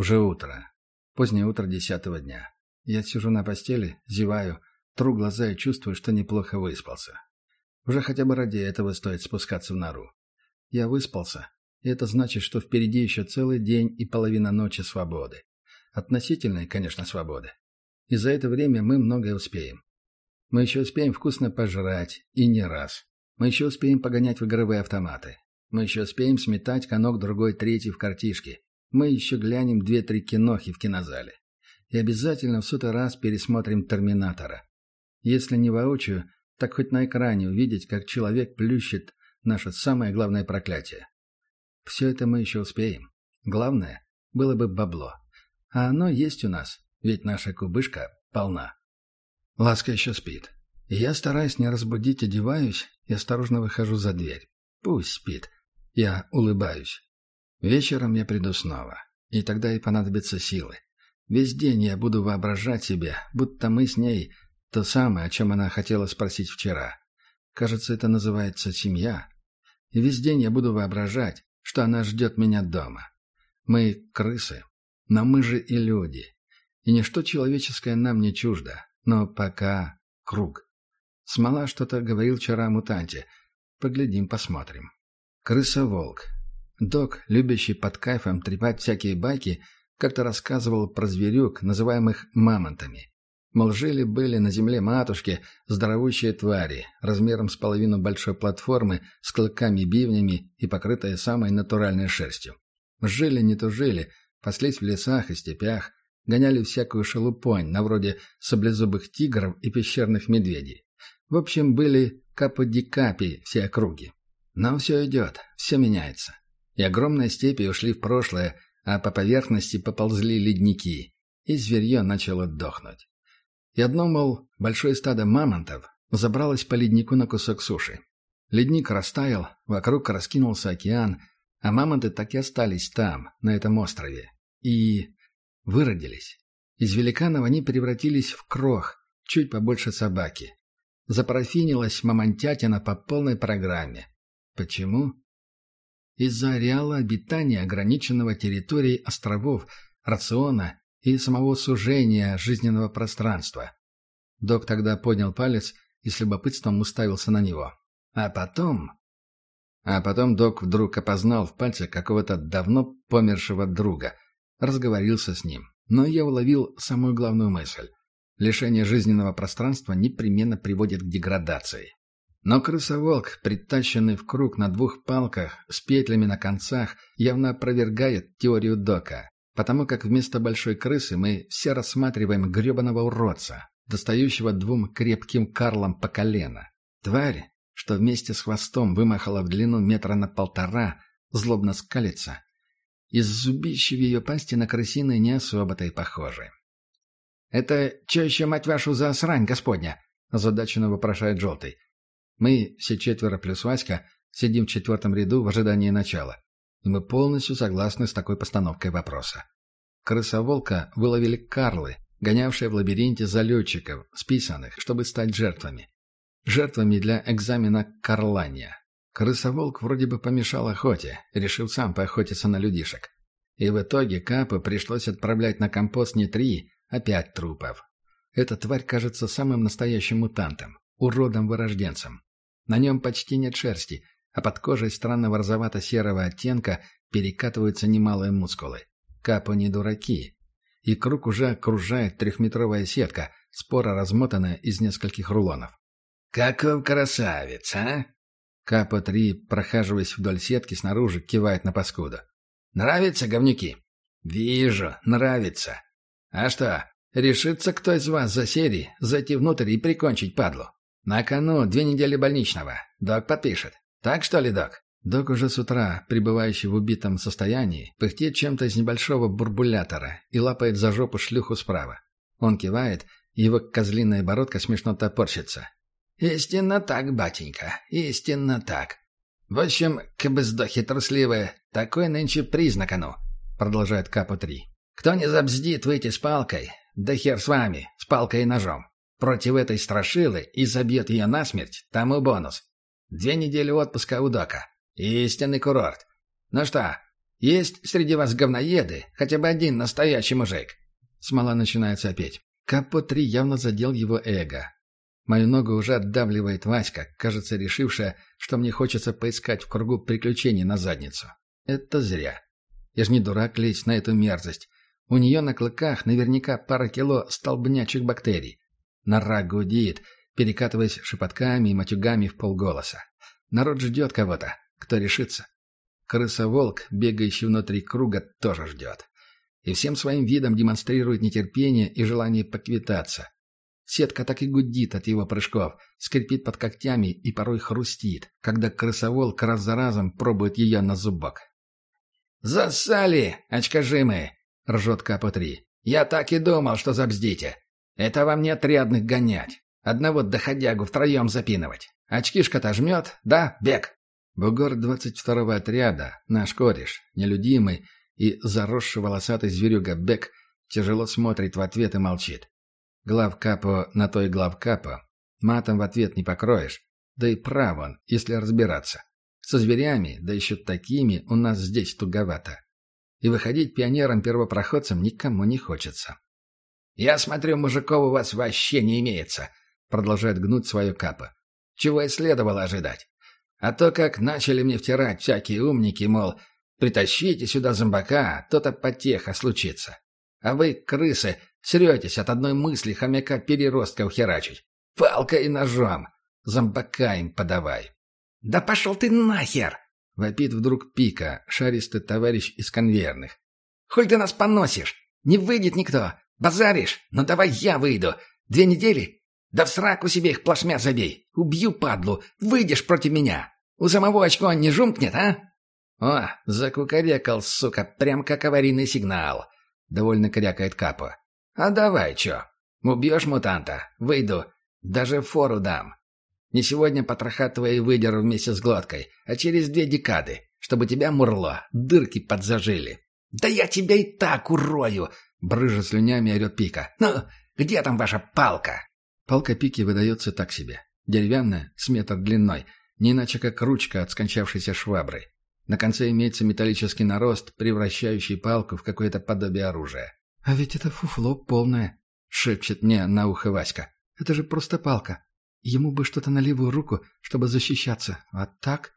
Уже утро. Позднее утро десятого дня. Я сижу на постели, зеваю, тру глаза и чувствую, что неплохо выспался. Уже хотя бы ради этого стоит спускаться в нору. Я выспался, и это значит, что впереди еще целый день и половина ночи свободы. Относительной, конечно, свободы. И за это время мы многое успеем. Мы еще успеем вкусно пожрать, и не раз. Мы еще успеем погонять в игровые автоматы. Мы еще успеем сметать конок другой третий в картишке. Мы еще глянем две-три кинохи в кинозале. И обязательно в сотый раз пересмотрим «Терминатора». Если не воочию, так хоть на экране увидеть, как человек плющит наше самое главное проклятие. Все это мы еще успеем. Главное, было бы бабло. А оно есть у нас, ведь наша кубышка полна. Ласка еще спит. Я, стараясь не разбудить, одеваюсь и осторожно выхожу за дверь. Пусть спит. Я улыбаюсь. Вечером я приду снова. И тогда и понадобятся силы. Весь день я буду воображать себе, будто мы с ней то самое, о чем она хотела спросить вчера. Кажется, это называется семья. И весь день я буду воображать, что она ждет меня дома. Мы — крысы, но мы же и люди. И ничто человеческое нам не чуждо. Но пока круг. Смола что-то говорил вчера о мутанте. Поглядим, посмотрим. Крыса-волк. Док, любящий под кайфом трепать всякие байки, как-то рассказывал про зверюк, называемых мамонтами. Мол, жили-были на земле матушки здоровущие твари, размером с половину большой платформы, с клыками-бивнями и покрытые самой натуральной шерстью. Жили не то жили, паслись в лесах и степях, гоняли всякую шелупонь, на вроде саблезубых тигров и пещерных медведей. В общем, были каподикапи все округи. Но все идет, все меняется. И огромные степи ушли в прошлое, а по поверхности поползли ледники, и зверье начало дохнуть. И одно, мол, большое стадо мамонтов забралось по леднику на кусок суши. Ледник растаял, вокруг раскинулся океан, а мамонты так и остались там, на этом острове. И выродились. Из великанов они превратились в крох, чуть побольше собаки. Запарафинилась мамонтятина по полной программе. Почему? Из-за ареала обитания, ограниченного территорией островов, рациона и самого сужения жизненного пространства. Док тогда поднял палец и с любопытством уставился на него. А потом... А потом док вдруг опознал в пальце какого-то давно помершего друга. Разговорился с ним. Но я уловил самую главную мысль. Лишение жизненного пространства непременно приводит к деградации. Но крысоволк, притащенный в круг на двух палках с петлями на концах, явно опровергает теорию Дока, потому как вместо большой крысы мы все рассматриваем гребаного уродца, достающего двум крепким карлам по колено. Тварь, что вместе с хвостом вымахала в длину метра на полтора, злобно скалится. Из зубища в ее пасти на крысиные не особо-то и похожи. «Это че еще, мать вашу, за срань, господня?» – озадаченно вопрошает Желтый. Мы, все четверо плюс Васька, сидим в четвертом ряду в ожидании начала. И мы полностью согласны с такой постановкой вопроса. Крысоволка выловили карлы, гонявшие в лабиринте залетчиков, списанных, чтобы стать жертвами. Жертвами для экзамена карлания. Крысоволк вроде бы помешал охоте, решил сам поохотиться на людишек. И в итоге Капу пришлось отправлять на компост не три, а пять трупов. Эта тварь кажется самым настоящим мутантом, уродом-вырожденцем. На нем почти нет шерсти, а под кожей странного розовато-серого оттенка перекатываются немалые мускулы. Капо не дураки. И круг уже окружает трехметровая сетка, спора размотанная из нескольких рулонов. «Каков красавец, а?» Капо-3, прохаживаясь вдоль сетки снаружи, кивает на паскуду. «Нравится, говнюки?» «Вижу, нравится. А что, решится кто из вас за серии зайти внутрь и прикончить падлу?» «На кону две недели больничного. Док подпишет. Так что ли, док?» Док уже с утра, пребывающий в убитом состоянии, пыхтит чем-то из небольшого бурбулятора и лапает за жопу шлюху справа. Он кивает, его козлиная бородка смешно топорщится. «Истинно так, батенька, истинно так. В общем, кабы сдохи трусливые, такой нынче признак оно», — продолжает Капо-3. «Кто не забздит выйти с палкой, да хер с вами, с палкой и ножом против этой страшилы и забьет ее насмерть, тому бонус. Две недели отпуска у Дока. Истинный курорт. Ну что, Есть среди вас говноеды, хотя бы один настоящий мужик?» Смола начинает сопеть. Капо-3 явно задел его эго. Мою ногу уже отдавливает Васька, кажется, решившая, что мне хочется поискать в кругу приключений на задницу. Это зря. Я ж не дурак лезть на эту мерзость. У нее на клыках наверняка пара кило столбнячих бактерий. Нора гудит, перекатываясь шепотками и матюгами в полголоса. Народ ждет кого-то, кто решится. Крыса-волк, бегающий внутри круга, тоже ждет. И всем своим видом демонстрирует нетерпение и желание поквитаться. Сетка так и гудит от его прыжков, скрипит под когтями и порой хрустит, когда крысоволк раз за разом пробует ее на зубок. «Засали, очкожимые!» — ржет Капа-3. «Я так и думал, что забздите. Это вам не отрядных гонять. Одного доходягу втроем запинывать. Очкишка-то жмет, да, бег?» Бугор 22-го отряда, наш кореш, нелюдимый и заросший волосатый зверюга Бек, тяжело смотрит в ответ и молчит. Главкапо на той главкапо. Матом в ответ не покроешь. Да и прав он, если разбираться. Со зверями, да еще такими, у нас здесь туговато. И выходить пионером-первопроходцем никому не хочется. «Я смотрю, мужиков у вас вообще не имеется», — продолжает гнуть свое капо. «Чего и следовало ожидать. А то, как начали мне втирать всякие умники, мол, притащите сюда зомбака, то-то потеха случится. А вы, крысы, сретесь от одной мысли хомяка-переростка ухерачить. Палкой и ножом. Зомбака им подавай. «Да пошел ты нахер!» — вопит вдруг Пика, шаристый товарищ из конвейерных. «Холь ты нас поносишь? Не выйдет никто. Базаришь? Ну давай я выйду. Две недели? Да в сраку себе их плашмя забей. Убью падлу. Выйдешь против меня. У самого очко не жумкнет, а?» «О, закукарекал, сука, прям как аварийный сигнал», — довольно крякает Капа. «А давай, чё? Убьешь мутанта? Выйду. Даже фору дам. Не сегодня потроха твои выдеру вместе с глоткой, а через две декады, чтобы тебя, мурло, дырки подзажили. «Да я тебя и так урою!» — брыжа слюнями орет Пика. «Ну, где там ваша палка?» Палка Пики выдается так себе. Деревянная, с метр длиной, не иначе как ручка от скончавшейся швабры. На конце имеется металлический нарост, превращающий палку в какое-то подобие оружия. «А ведь это фуфло полное», — шепчет мне на ухо Васька. «Это же просто палка. Ему бы что-то на левую руку, чтобы защищаться. А так...»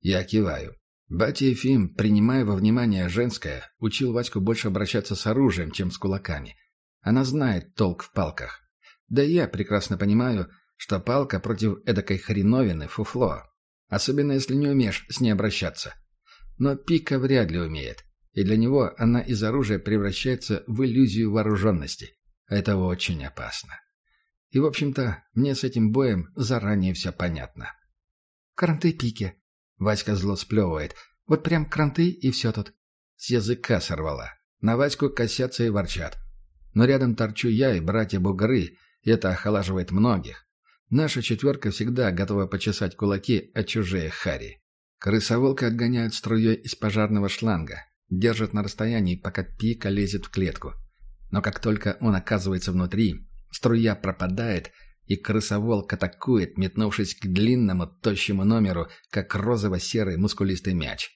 Я киваю. Батя Ефим, принимая во внимание женское, учил Ваську больше обращаться с оружием, чем с кулаками. Она знает толк в палках. Да и я прекрасно понимаю, что палка против эдакой хреновины — фуфло. Особенно, если не умеешь с ней обращаться. Но Пика вряд ли умеет. И для него она из оружия превращается в иллюзию вооруженности. Это очень опасно. И, в общем-то, мне с этим боем заранее все понятно. «Кранты пики», — Васька зло сплевывает. «Вот прям кранты и все тут». С языка сорвала. На Ваську косятся и ворчат. Но рядом торчу я и братья-бугры, и это охолаживает многих. Наша четверка всегда готова почесать кулаки от чужие хари. Крысоволка отгоняют струей из пожарного шланга, держат на расстоянии, пока пика лезет в клетку. Но как только он оказывается внутри, Струя пропадает, и крысоволк атакует, метнувшись к длинному, тощему номеру, как розово-серый мускулистый мяч.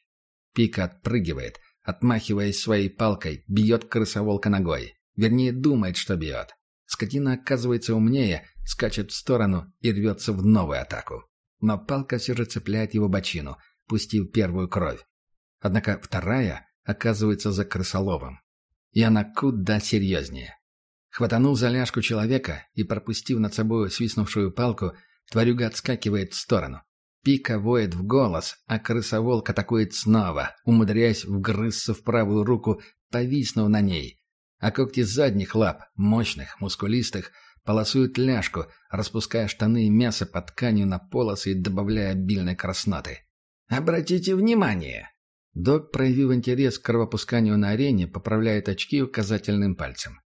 Пика отпрыгивает, отмахиваясь своей палкой, бьет крысоволка ногой. Вернее, думает, что бьет. Скотина оказывается умнее, скачет в сторону и рвется в новую атаку. Но палка все же цепляет его бочину, пустив первую кровь. Однако вторая оказывается за крысоловом. И она куда серьезнее. Хватанув за ляжку человека и пропустив над собой свистнувшую палку, тварюга отскакивает в сторону. Пика воет в голос, а крысоволк атакует снова, умудряясь вгрызться в правую руку, повиснув на ней. А когти задних лап, мощных, мускулистых, полосуют ляжку, распуская штаны и мясо под тканью на полосы и добавляя обильной красноты. «Обратите внимание!» Док, проявив интерес к кровопусканию на арене, поправляет очки указательным пальцем.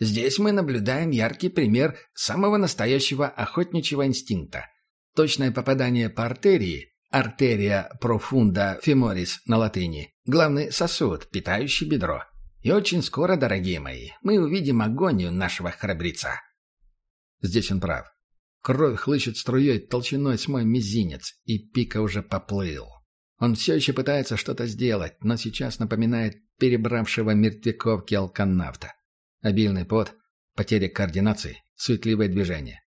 Здесь мы наблюдаем яркий пример самого настоящего охотничьего инстинкта. Точное попадание по артерии, артерия профунда феморис на латыни, главный сосуд, питающий бедро. И очень скоро, дорогие мои, мы увидим агонию нашего храбреца. Здесь он прав. Кровь хлыщет струей толщиной с мой мизинец, и пика уже поплыл. Он все еще пытается что-то сделать, но сейчас напоминает перебравшего мертвяков алканавта. Обильный пот, потеря координации, суетливое движение.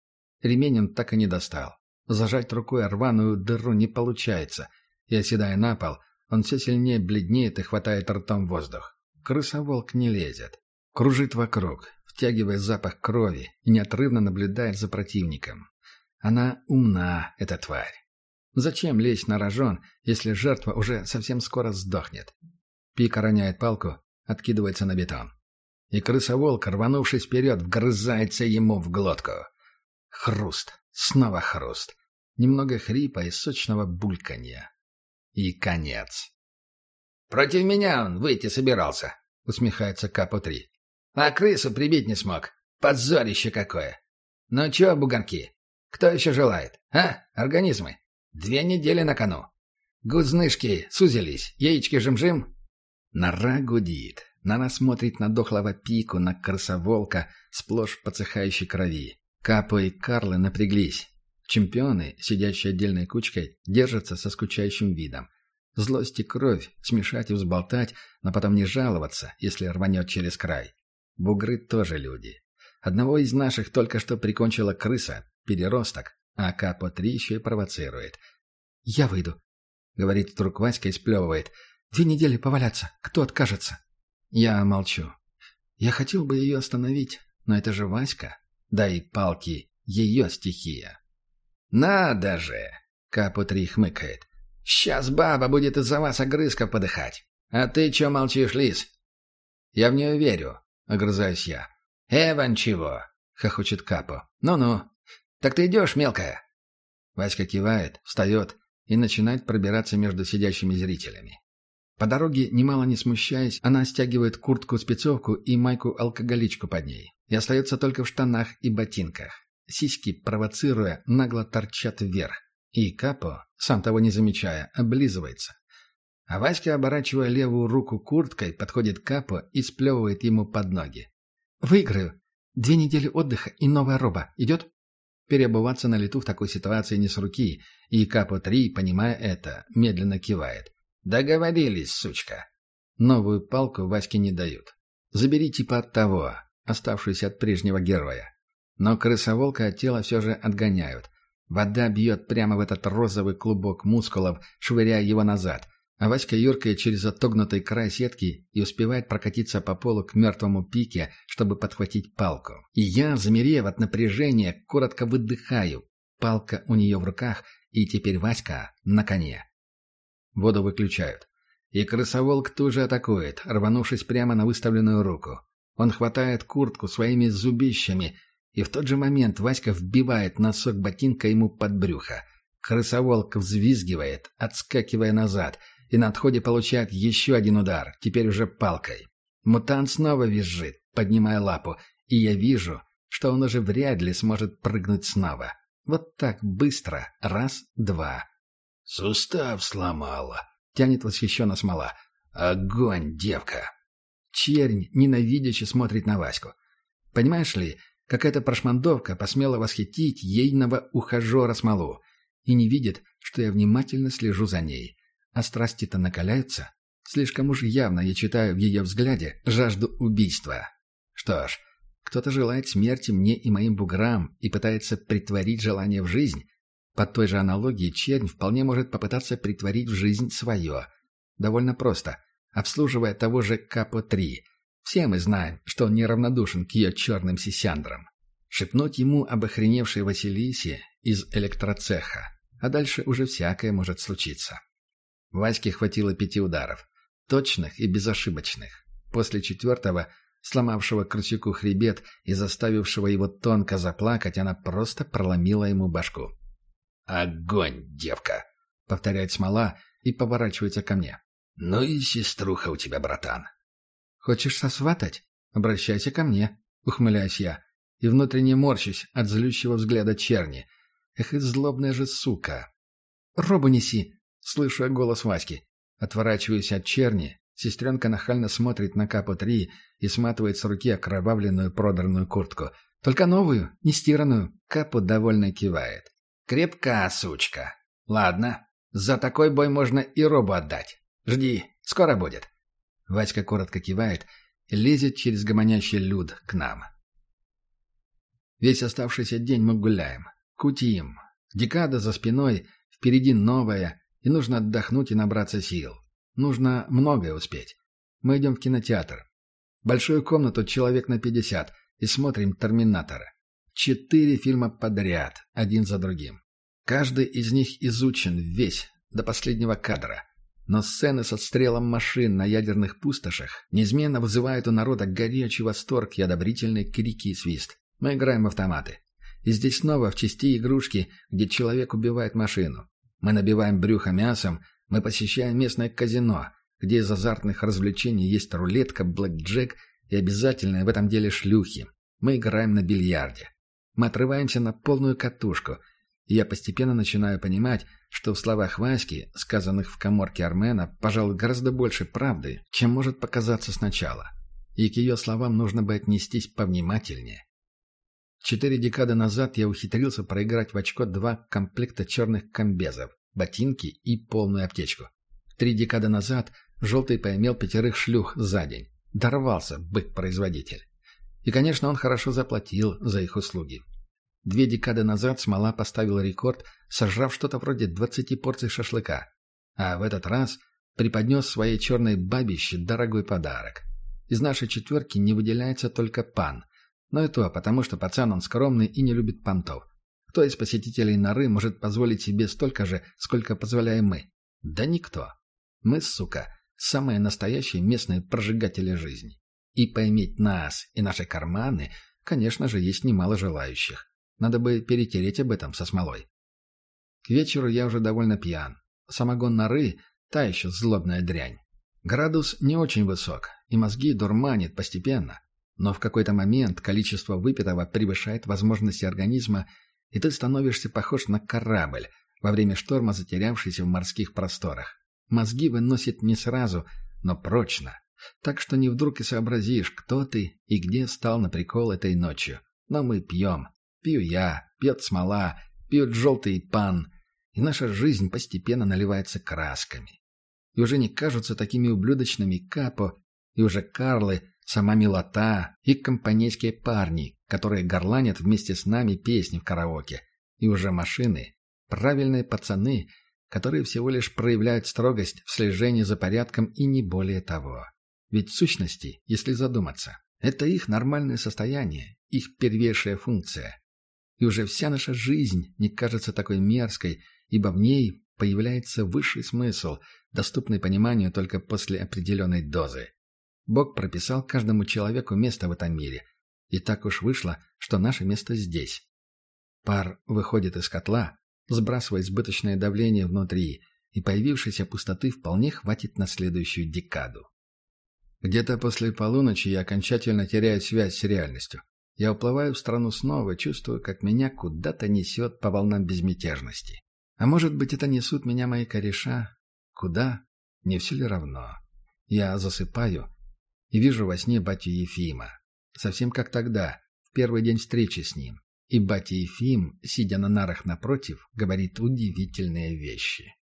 Ремень он так и не достал. Зажать рукой рваную дыру не получается, и, оседая на пол, он все сильнее бледнеет и хватает ртом воздух. Крысоволк не лезет. Кружит вокруг, втягивая запах крови и неотрывно наблюдает за противником. Она умна, эта тварь. Зачем лезть на рожон, если жертва уже совсем скоро сдохнет? Пика роняет палку, откидывается на бетон. И крысоволк, рванувшись вперед, вгрызается ему в глотку. Хруст. Снова хруст. Немного хрипа и сочного бульканья. И конец. «Против меня он выйти собирался», — усмехается Капо-3. «А крысу прибить не смог. Позорище какое! Ну чё, бугорки, кто еще желает? А, организмы? Две недели на кону. Гузнышки сузились, яички жим-жим?» Нора гудит. Нора смотрит на дохлого пику, на крысоволка, сплошь подсыхающей крови. Капо и Карлы напряглись. Чемпионы, сидящие отдельной кучкой, держатся со скучающим видом. Злость и кровь смешать и взболтать, но потом не жаловаться, если рванет через край. Бугры тоже люди. Одного из наших только что прикончила крыса, переросток, а Капо-3 еще и провоцирует. «Я выйду», — говорит вдруг Васька и сплевывает. «Две недели поваляться. Кто откажется?» Я молчу. Я хотел бы ее остановить, но это же Васька. Да и палки — ее стихия. «Надо же!» — Капу-3 хмыкает. «Сейчас баба будет из-за вас огрызков подыхать. А ты чё молчишь, лис?» «Я в нее верю», — огрызаюсь я. «Эван чего?» — хохочет Капо. «Ну-ну. Так ты идешь, мелкая?» Васька кивает, встает и начинает пробираться между сидящими зрителями. По дороге, немало не смущаясь, она стягивает куртку-спецовку и майку-алкоголичку под ней. И остается только в штанах и ботинках. Сиськи, провоцируя, нагло торчат вверх. И Капо, сам того не замечая, облизывается. А Васька, оборачивая левую руку курткой, подходит к Капо и сплевывает ему под ноги. «Выиграю. Две недели отдыха и новая роба. Идет?» Переобуваться на лету в такой ситуации не с руки, и Капо-3, понимая это, медленно кивает. «Договорились, сучка». Новую палку Ваське не дают. Забери типа от того, оставшуюся от прежнего героя. Но крысоволка от тела все же отгоняют. Вода бьет прямо в этот розовый клубок мускулов, швыряя его назад, а Васька юркает через отогнутый край сетки и успевает прокатиться по полу к мертвому пике, чтобы подхватить палку. И я, замерев от напряжения, коротко выдыхаю. Палка у нее в руках, и теперь Васька на коне. Воду выключают. И крысоволк тут же атакует, рванувшись прямо на выставленную руку. Он хватает куртку своими зубищами, и в тот же момент Васька вбивает носок ботинка ему под брюхо. Крысоволк взвизгивает, отскакивая назад, и на отходе получает еще один удар, теперь уже палкой. Мутант снова визжит, поднимая лапу, и я вижу, что он уже вряд ли сможет прыгнуть снова. Вот так быстро. Раз, два. «Сустав сломала», — тянет восхищенно смола. «Огонь, девка!» Чернь ненавидяще смотрит на Ваську. Понимаешь ли, какая-то прошмандовка посмела восхитить ейного ухажера смолу и не видит, что я внимательно слежу за ней. А страсти-то накаляются. Слишком уж явно я читаю в ее взгляде жажду убийства. Что ж, кто-то желает смерти мне и моим буграм и пытается притворить желание в жизнь. По той же аналогии чернь вполне может попытаться притворить в жизнь свое. Довольно просто – обслуживая того же Капо-3. Все мы знаем, что он неравнодушен к ее черным сисяндрам. Шепнуть ему об охреневшей Василисе из электроцеха, а дальше уже всякое может случиться. Ваське хватило пяти ударов, точных и безошибочных. После четвертого, сломавшего Крысюку хребет и заставившего его тонко заплакать, она просто проломила ему башку. «Огонь, девка!» — повторяет смола и поворачивается ко мне. «Ну и сеструха у тебя, братан». «Хочешь сосватать? Обращайся ко мне», — ухмыляюсь я, и внутренне морщусь от злющего взгляда черни. Эх, и злобная же сука. «Робу неси!» — слышу я голос Васьки. Отворачиваюсь от черни, сестренка нахально смотрит на Капо-3 и сматывает с руки окровавленную продранную куртку. Только новую, не стиранную. Капо довольно кивает. «Крепка, сучка. Ладно, За такой бой можно и робу отдать. Жди, скоро будет». Васька коротко кивает и лезет через гомонящий люд к нам. Весь оставшийся день мы гуляем, кутим. Декада за спиной, впереди новая, и нужно отдохнуть и набраться сил. Нужно многое успеть. Мы идем в кинотеатр. Большую комнату человек на пятьдесят и смотрим «Терминатора». Четыре фильма подряд, один за другим. Каждый из них изучен весь, до последнего кадра. Но сцены с отстрелом машин на ядерных пустошах неизменно вызывают у народа горячий восторг и одобрительные крики и свист. Мы играем в автоматы. И здесь снова в части игрушки, где человек убивает машину. Мы набиваем брюхо мясом, мы посещаем местное казино, где из азартных развлечений есть рулетка, блэкджек и обязательные в этом деле шлюхи. Мы играем на бильярде. Мы отрываемся на полную катушку, и я постепенно начинаю понимать, что в словах Васьки, сказанных в коморке Армена, пожалуй, гораздо больше правды, чем может показаться сначала. И к ее словам нужно бы отнестись повнимательнее. Четыре декады назад я ухитрился проиграть в очко два комплекта черных комбезов, ботинки и полную аптечку. Три декады назад Желтый поимел пятерых шлюх за день. Дорвался бык-производитель. И, конечно, он хорошо заплатил за их услуги. Две декады назад Смола поставил рекорд, сожрав что-то вроде 20 порций шашлыка. А в этот раз преподнес своей черной бабище дорогой подарок. Из нашей четверки не выделяется только пан. Но и то потому, что пацан он скромный и не любит понтов. Кто из посетителей норы может позволить себе столько же, сколько позволяем мы? Да никто. Мы, сука, самые настоящие местные прожигатели жизни. И поиметь нас и наши карманы, конечно же, есть немало желающих. Надо бы перетереть об этом со смолой. К вечеру я уже довольно пьян. Самогон норы – та еще злобная дрянь. Градус не очень высок, и мозги дурманит постепенно. Но в какой-то момент количество выпитого превышает возможности организма, и ты становишься похож на корабль, во время шторма затерявшийся в морских просторах. Мозги выносит не сразу, но прочно. Так что не вдруг и сообразишь, кто ты и где стал на прикол этой ночью. Но мы пьем. Пью я, пьет смола, пьет желтый пан. И наша жизнь постепенно наливается красками. И уже не кажутся такими ублюдочными Капо, и уже Карлы, сама милота и компанейские парни, которые горланят вместе с нами песни в караоке, и уже машины, правильные пацаны, которые всего лишь проявляют строгость в слежении за порядком и не более того. Ведь сущности, если задуматься, это их нормальное состояние, их первейшая функция. И уже вся наша жизнь не кажется такой мерзкой, ибо в ней появляется высший смысл, доступный пониманию только после определенной дозы. Бог прописал каждому человеку место в этом мире. И так уж вышло, что наше место здесь. Пар выходит из котла, сбрасывая избыточное давление внутри, и появившейся пустоты вполне хватит на следующую декаду. Где-то после полуночи я окончательно теряю связь с реальностью. Я уплываю в страну снова, чувствую, как меня куда-то несет по волнам безмятежности. А может быть, это несут меня мои кореша? Куда? Не все ли равно? Я засыпаю, и вижу во сне батю Ефима. Совсем как тогда, в первый день встречи с ним. И батя Ефим, сидя на нарах напротив, говорит удивительные вещи.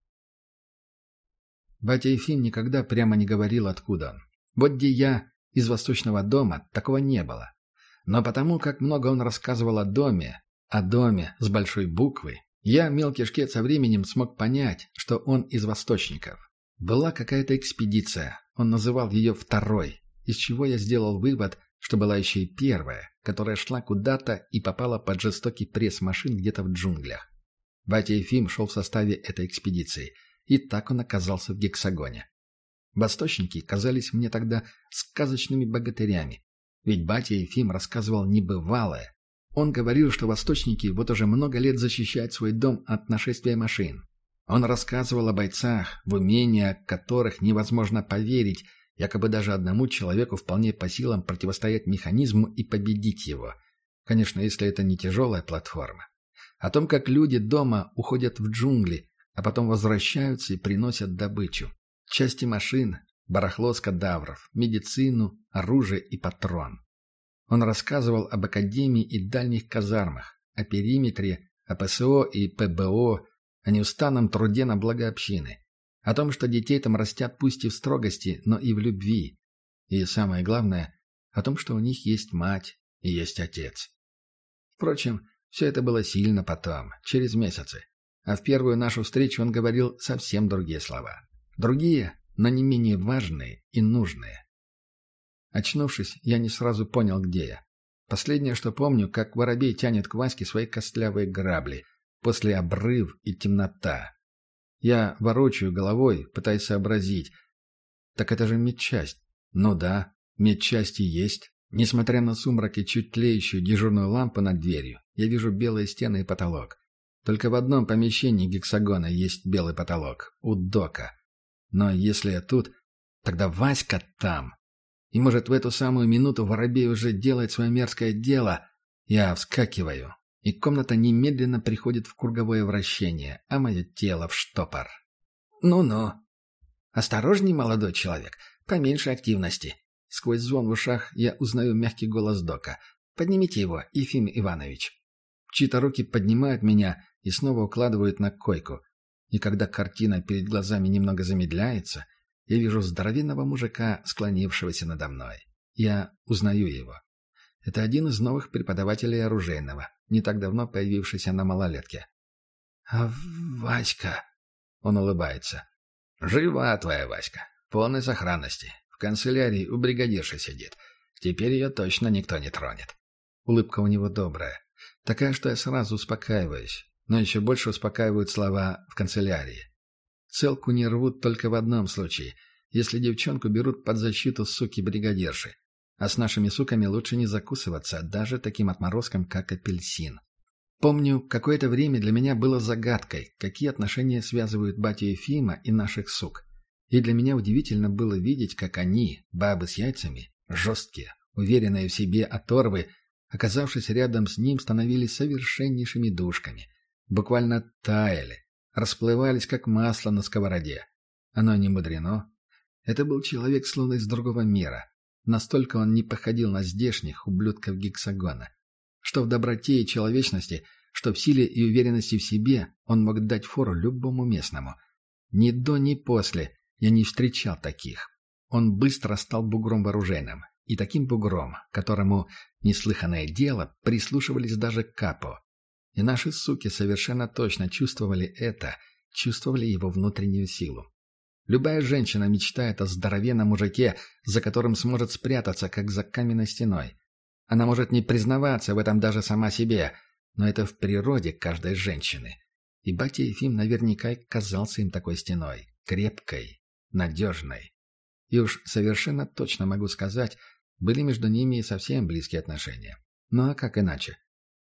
Батя Ефим никогда прямо не говорил, откуда он. Вот где я, из восточного дома, такого не было. Но потому, как много он рассказывал о доме, о доме с большой буквы, я, мелкий шкет, со временем смог понять, что он из восточников. Была какая-то экспедиция, он называл ее второй, из чего я сделал вывод, что была еще и первая, которая шла куда-то и попала под жестокий пресс машин где-то в джунглях. Батя Ефим шел в составе этой экспедиции, и так он оказался в гексагоне. Восточники казались мне тогда сказочными богатырями, ведь батя Ефим рассказывал небывалое. Он говорил, что восточники вот уже много лет защищают свой дом от нашествия машин. Он рассказывал о бойцах, в умения которых невозможно поверить, Якобы даже одному человеку вполне по силам противостоять механизму и победить его. Конечно, если это не тяжелая платформа. О том, как люди дома уходят в джунгли, а потом возвращаются и приносят добычу. Части машин, барахло с кадавров, медицину, оружие и патрон. Он рассказывал об академии и дальних казармах, о периметре, о ПСО и ПБО, о неустанном труде на благо общины, о том, что детей там растят пусть и в строгости, но и в любви, и самое главное, о том, что у них есть мать и есть отец. Впрочем, все это было сильно потом, через месяцы. А в первую нашу встречу он говорил совсем другие слова. Другие, но не менее важные и нужные. Очнувшись, я не сразу понял, где я. Последнее, что помню, как воробей тянет к Ваське свои костлявые грабли. После обрыв и темнота. Я ворочаю головой, пытаясь сообразить. Так это же медчасть. Ну да, медчасти есть. Несмотря на сумрак и чуть тлеющую дежурную лампу над дверью, я вижу белые стены и потолок. Только в одном помещении гексагона есть белый потолок. У Дока. Но если я тут, тогда Васька там. И может в эту самую минуту Воробей уже делает свое мерзкое дело. Я вскакиваю, и комната немедленно приходит в круговое вращение, а мое тело в штопор. «Ну-ну. Осторожней, молодой человек, поменьше активности». Сквозь звон в ушах я узнаю мягкий голос Дока. «Поднимите его, Ефим Иванович». Чьи-то руки поднимают меня и снова укладывают на койку. И когда картина перед глазами немного замедляется, я вижу здоровенного мужика, склонившегося надо мной. Я узнаю его. Это один из новых преподавателей оружейного, не так давно появившийся на малолетке. «А Васька...» — он улыбается. «Жива твоя Васька. Полной сохранности. В канцелярии у бригадирши сидит. Теперь ее точно никто не тронет». Улыбка у него добрая. Такая, что я сразу успокаиваюсь. Но еще больше успокаивают слова «в канцелярии». Целку не рвут только в одном случае, если девчонку берут под защиту суки-бригадирши. А с нашими суками лучше не закусываться, даже таким отморозком, как апельсин. Помню, какое-то время для меня было загадкой, какие отношения связывают батю Ефима и наших сук. И для меня удивительно было видеть, как они, бабы с яйцами, жесткие, уверенные в себе оторвы, оказавшись рядом с ним, становились совершеннейшими душками. Буквально таяли, расплывались, как масло на сковороде. Оно не мудрено. Это был человек, словно из другого мира. Настолько он не походил на здешних ублюдков гексагона. Что в доброте и человечности, что в силе и уверенности в себе он мог дать фору любому местному. Ни до, ни после я не встречал таких. Он быстро стал бугром вооруженным. И таким бугром, которому, неслыханное дело, прислушивались даже капо. И наши суки совершенно точно чувствовали это, чувствовали его внутреннюю силу. Любая женщина мечтает о здоровенном мужике, за которым сможет спрятаться, как за каменной стеной. Она может не признаваться в этом даже сама себе, но это в природе каждой женщины. И батя Ефим наверняка казался им такой стеной, крепкой, надежной. И уж совершенно точно могу сказать, были между ними и совсем близкие отношения. Ну а как иначе?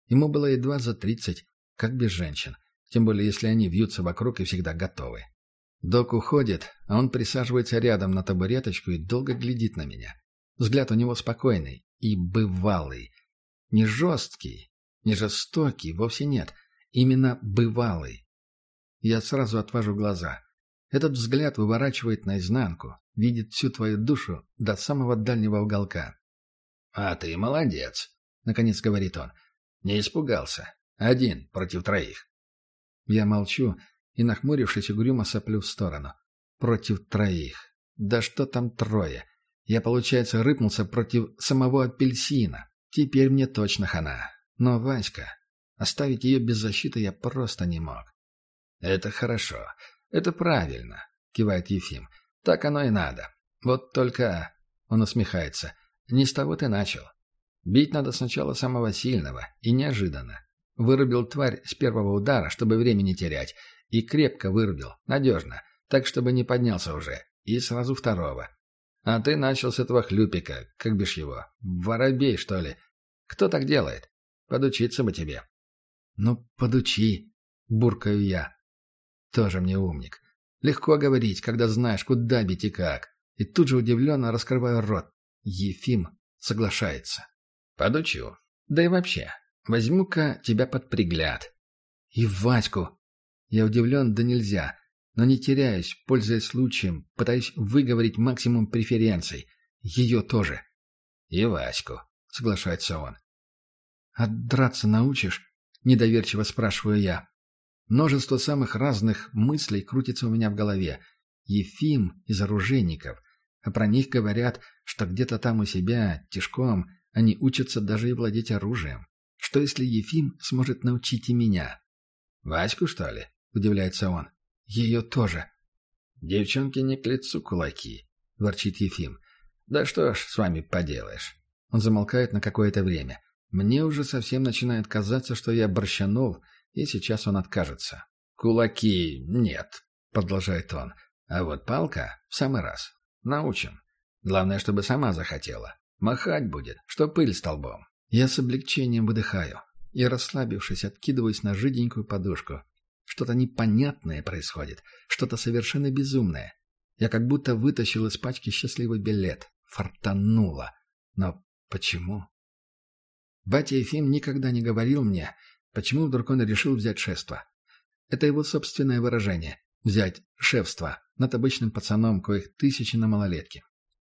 Ему было едва за тридцать, как без женщин, тем более если они вьются вокруг и всегда готовы. Док уходит, а он присаживается рядом на табуреточку и долго глядит на меня. Взгляд у него спокойный и бывалый. Не жесткий, не жестокий, вовсе нет. Именно бывалый. Я сразу отвожу глаза. Этот взгляд выворачивает наизнанку, видит всю твою душу до самого дальнего уголка. «А ты молодец», — наконец говорит он. Не испугался. Один против троих. Я молчу и, нахмурившись, угрюмо соплю в сторону. Против троих. Да что там трое? Я, получается, рыпнулся против самого апельсина. Теперь мне точно хана. Но Васька... Оставить ее без защиты я просто не мог. «Это хорошо. Это правильно», — кивает Ефим. «Так оно и надо. Вот только...» — он усмехается. «Не с того ты начал. Бить надо сначала самого сильного и неожиданно. Вырубил тварь с первого удара, чтобы времени терять, и крепко вырубил, надежно, так, чтобы не поднялся уже, и сразу второго. А ты начал с этого хлюпика, как бишь его, воробей, что ли. Кто так делает? Подучиться бы тебе. Ну, подучи, буркаю я. Тоже мне умник. Легко говорить, когда знаешь, куда бить и как. И тут же удивленно раскрываю рот. Ефим соглашается. Подучу. Да и вообще, возьму-ка тебя под пригляд. И Ваську. Я удивлен, да нельзя. Но не теряюсь, пользуясь случаем, пытаюсь выговорить максимум преференций. Ее тоже. И Ваську, соглашается он. «А драться научишь?» — недоверчиво спрашиваю я. Множество самых разных мыслей крутится у меня в голове. Ефим из оружейников. А про них говорят, что где-то там у себя, тишком, они учатся даже и владеть оружием. Что если Ефим сможет научить и меня? «Ваську, что ли?» — удивляется он. «Ее тоже». «Девчонки не к лицу кулаки», — ворчит Ефим. «Да что ж с вами поделаешь?» Он замолкает на какое-то время. Мне уже совсем начинает казаться, что я борщанул, и сейчас он откажется. «Кулаки нет», — продолжает он. «А вот палка в самый раз. Научим. Главное, чтобы сама захотела. Махать будет, что пыль столбом». Я с облегчением выдыхаю и, расслабившись, откидываюсь на жиденькую подушку. Что-то непонятное происходит, что-то совершенно безумное. Я как будто вытащил из пачки счастливый билет. Фартануло. Но почему? Батя Ефим никогда не говорил мне, почему вдруг он решил взять шефство. Это его собственное выражение – взять шефство над обычным пацаном, коих тысячи на малолетке.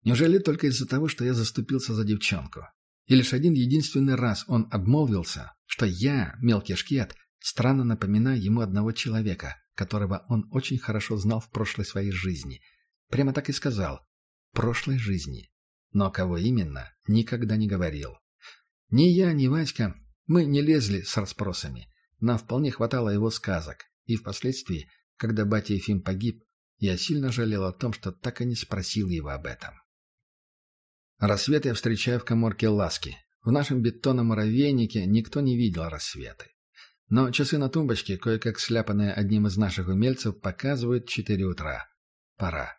Неужели только из-за того, что я заступился за девчонку? И лишь один единственный раз он обмолвился, что я, мелкий шкет, странно напоминаю ему одного человека, которого он очень хорошо знал в прошлой своей жизни. Прямо так и сказал «прошлой жизни». Но кого именно, никогда не говорил. Ни я, ни Васька, мы не лезли с расспросами. Нам вполне хватало его сказок. И впоследствии, когда батя Ефим погиб, я сильно жалел о том, что так и не спросил его об этом. Рассвет я встречаю в коморке Ласки. В нашем бетонном муравейнике никто не видел рассветы. Но часы на тумбочке, кое-как сляпанные одним из наших умельцев, показывают четыре утра. Пора.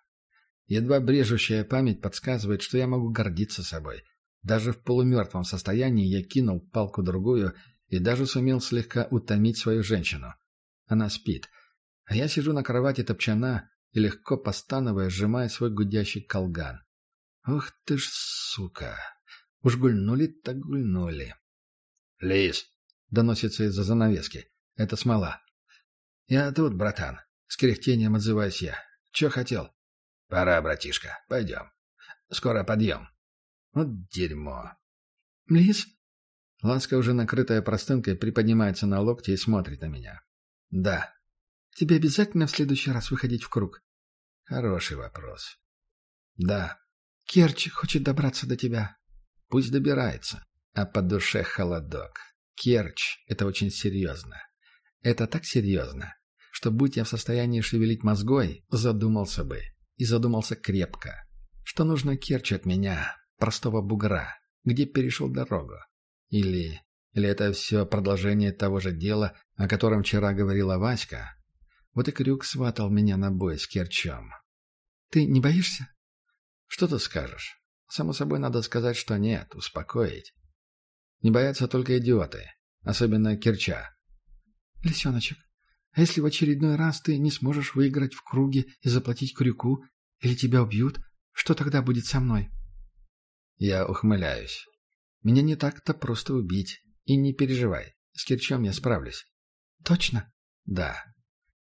Едва брежущая память подсказывает, что я могу гордиться собой. Даже в полумертвом состоянии я кинул палку-другую и даже сумел слегка утомить свою женщину. Она спит. А я сижу на кровати топчана и легко постановая сжимая свой гудящий колган. Ух ты ж, сука! Уж гульнули так гульнули. «Лис!» — доносится из-за занавески. «Это смола». «Я тут, братан», — с кряхтением отзываюсь я. «Че хотел?» «Пора, братишка, пойдем. Скоро подъем». «Вот дерьмо». «Лис?» Ласка, уже накрытая простынкой, приподнимается на локте и смотрит на меня. «Да». «Тебе обязательно в следующий раз выходить в круг?» «Хороший вопрос». «Да». Керч хочет добраться до тебя. Пусть добирается. А по душе холодок. Керч — это очень серьезно. Это так серьезно, что, будь я в состоянии шевелить мозгой, задумался бы. И задумался крепко. Что нужно Керчь от меня, простого бугра, где перешел дорогу? Или... Или это все продолжение того же дела, о котором вчера говорила Васька? Вот и Крюк сватал меня на бой с Керчом. «Ты не боишься?» Что ты скажешь? Само собой, надо сказать, что нет, успокоить. Не боятся только идиоты, особенно Кирча. Лисеночек, а если в очередной раз ты не сможешь выиграть в круге и заплатить крюку, или тебя убьют, что тогда будет со мной? Я ухмыляюсь. Меня не так-то просто убить. И не переживай, с Кирчом я справлюсь. Точно? Да.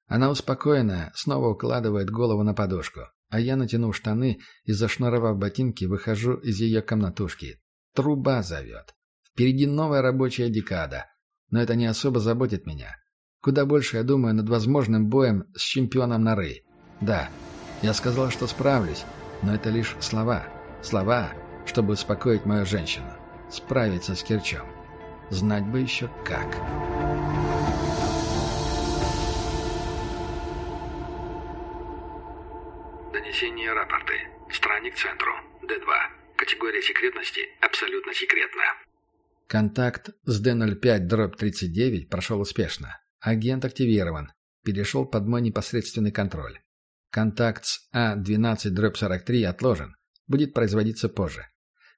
Она успокоенная, снова укладывает голову на подушку. А я, натянув штаны и зашнуровав ботинки, выхожу из ее комнатушки. Труба зовет. Впереди новая рабочая декада. Но это не особо заботит меня. Куда больше я думаю над возможным боем с чемпионом норы. Да, я сказал, что справлюсь, но это лишь слова. Слова, чтобы успокоить мою женщину. Справиться с Кирчом. Знать бы еще как. Донесение рапорты. Странник центру. Д2. Категория секретности абсолютно секретна. Контакт с Д-05-39 прошел успешно. Агент активирован. Перешел под мой непосредственный контроль. Контакт с А-12-43 отложен. Будет производиться позже.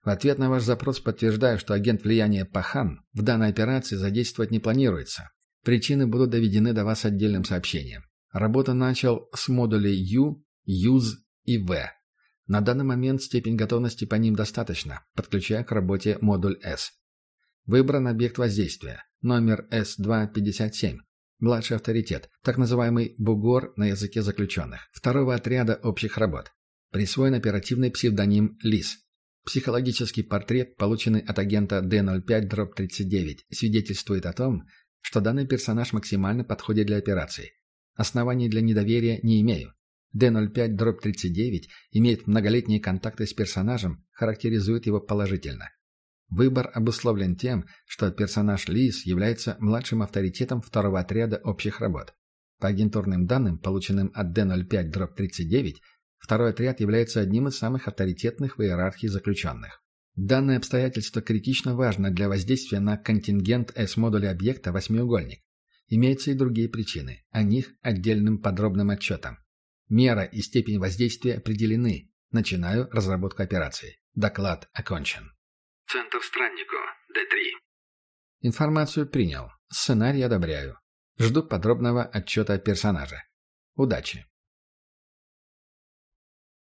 В ответ на ваш запрос подтверждаю, что агент влияния Пахан в данной операции задействовать не планируется. Причины будут доведены до вас отдельным сообщением. Работа начал с модулей Ю, ЮЗ и В. На данный момент степень готовности по ним достаточно, подключая к работе модуль С. Выбран объект воздействия. Номер С-257. Младший авторитет. Так называемый «бугор» на языке заключенных. Второго отряда общих работ. Присвоен оперативный псевдоним «Лис». Психологический портрет, полученный от агента Д-05-39, свидетельствует о том, что данный персонаж максимально подходит для операции. Оснований для недоверия не имею. D05-39 имеет многолетние контакты с персонажем, характеризует его положительно. Выбор обусловлен тем, что персонаж Лис является младшим авторитетом второго отряда общих работ. По агентурным данным, полученным от D05-39, второй отряд является одним из самых авторитетных в иерархии заключенных. Данное обстоятельство критично важно для воздействия на контингент S-модуля объекта «Восьмиугольник». Имеются и другие причины, о них отдельным подробным отчетом. Мера и степень воздействия определены. Начинаю разработку операции. Доклад окончен. Центр страннику. Д-3. Информацию принял. Сценарий одобряю. Жду подробного отчета персонажа. Удачи.